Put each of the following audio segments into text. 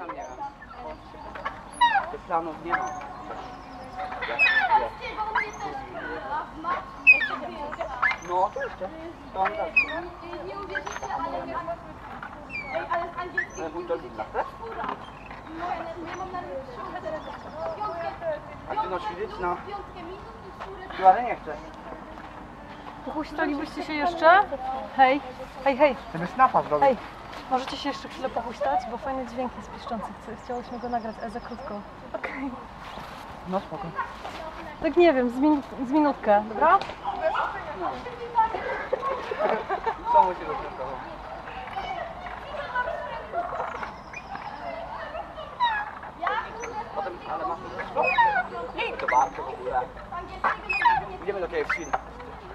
Sam nie wiem. Tych planów nie mam. No, to jeszcze. To on tak. Nie uwierzycie, ale nie Ej, ale z angielskiego Ale to lila, tak? No, ja nie mam na Piątkę, A ty no widzieć? No. piątkę minut i Tu, ale nie chcę. Pochuśtalibyście się jeszcze? Hej, hej, hej, Żeby snapa zrobić. hej. Możecie się jeszcze chwilę pochuśtać, bo fajny dźwięk jest piszczący. Chciałyśmy go nagrać, ale za krótko. Okej. No spoko. Tak nie wiem, z, min z minutkę, dobra? Co musi rozwiązać? Potem, ale? Nie, to bardzo w ogóle. Idziemy do KFC.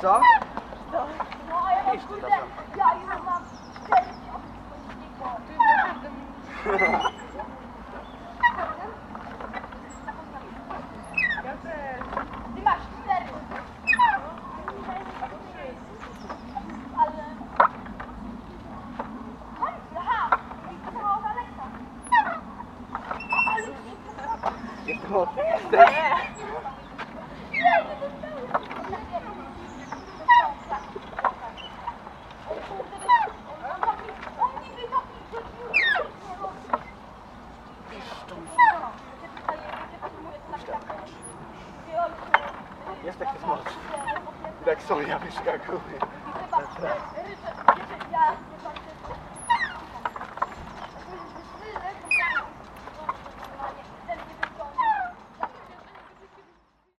Co? Co? No a ja mam Iść, kurde, przepraszam. ja już mam cztery Ty masz cztery. Ale... Aha! I to było od Aleksa. Ale... Jest to... Nie! l'accent est arrivé jusqu'à